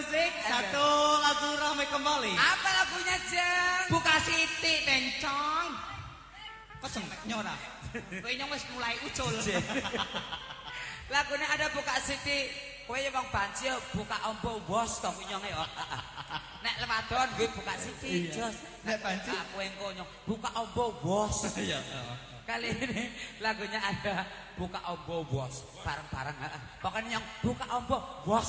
musik satu lagu ramai kembali. Apa lagunya, Jeng? Buka siti bencong. Kok semek nyora? Kowe nyong wis mulai ucul. Lagunya ada buka siti. Kowe ya wong banci ya buka ombo bos to nyonge yo. Nek lewadon gue buka siti, Jos. Nek banci? aku engko nyong buka ombo bos. Iya. Kali ini lagunya ada buka ombo bos bareng-bareng. Pokoknya yang buka ombo bos.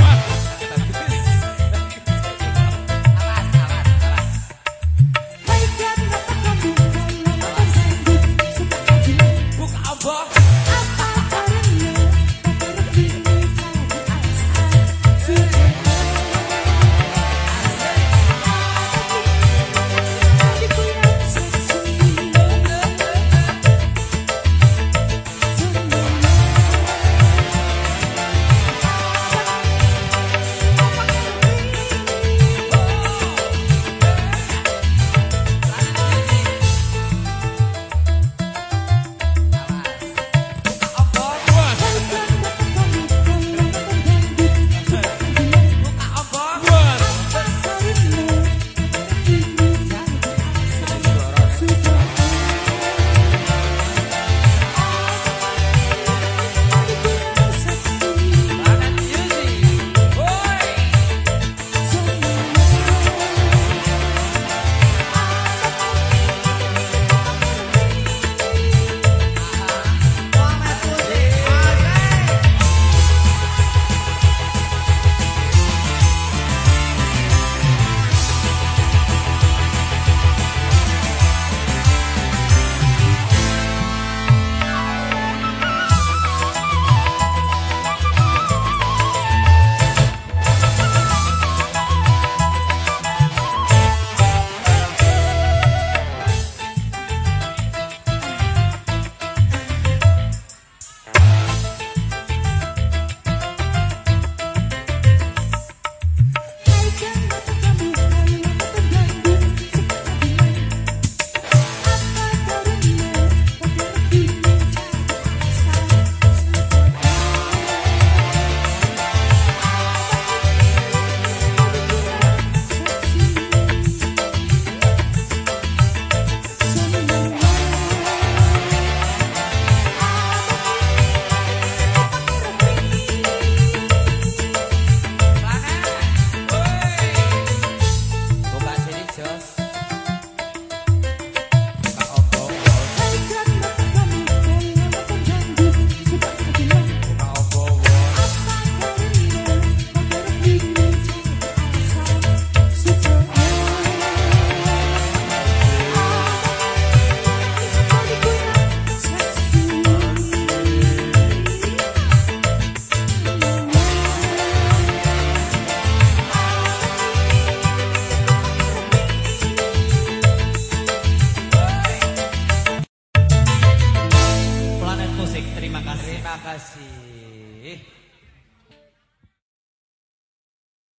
巴西。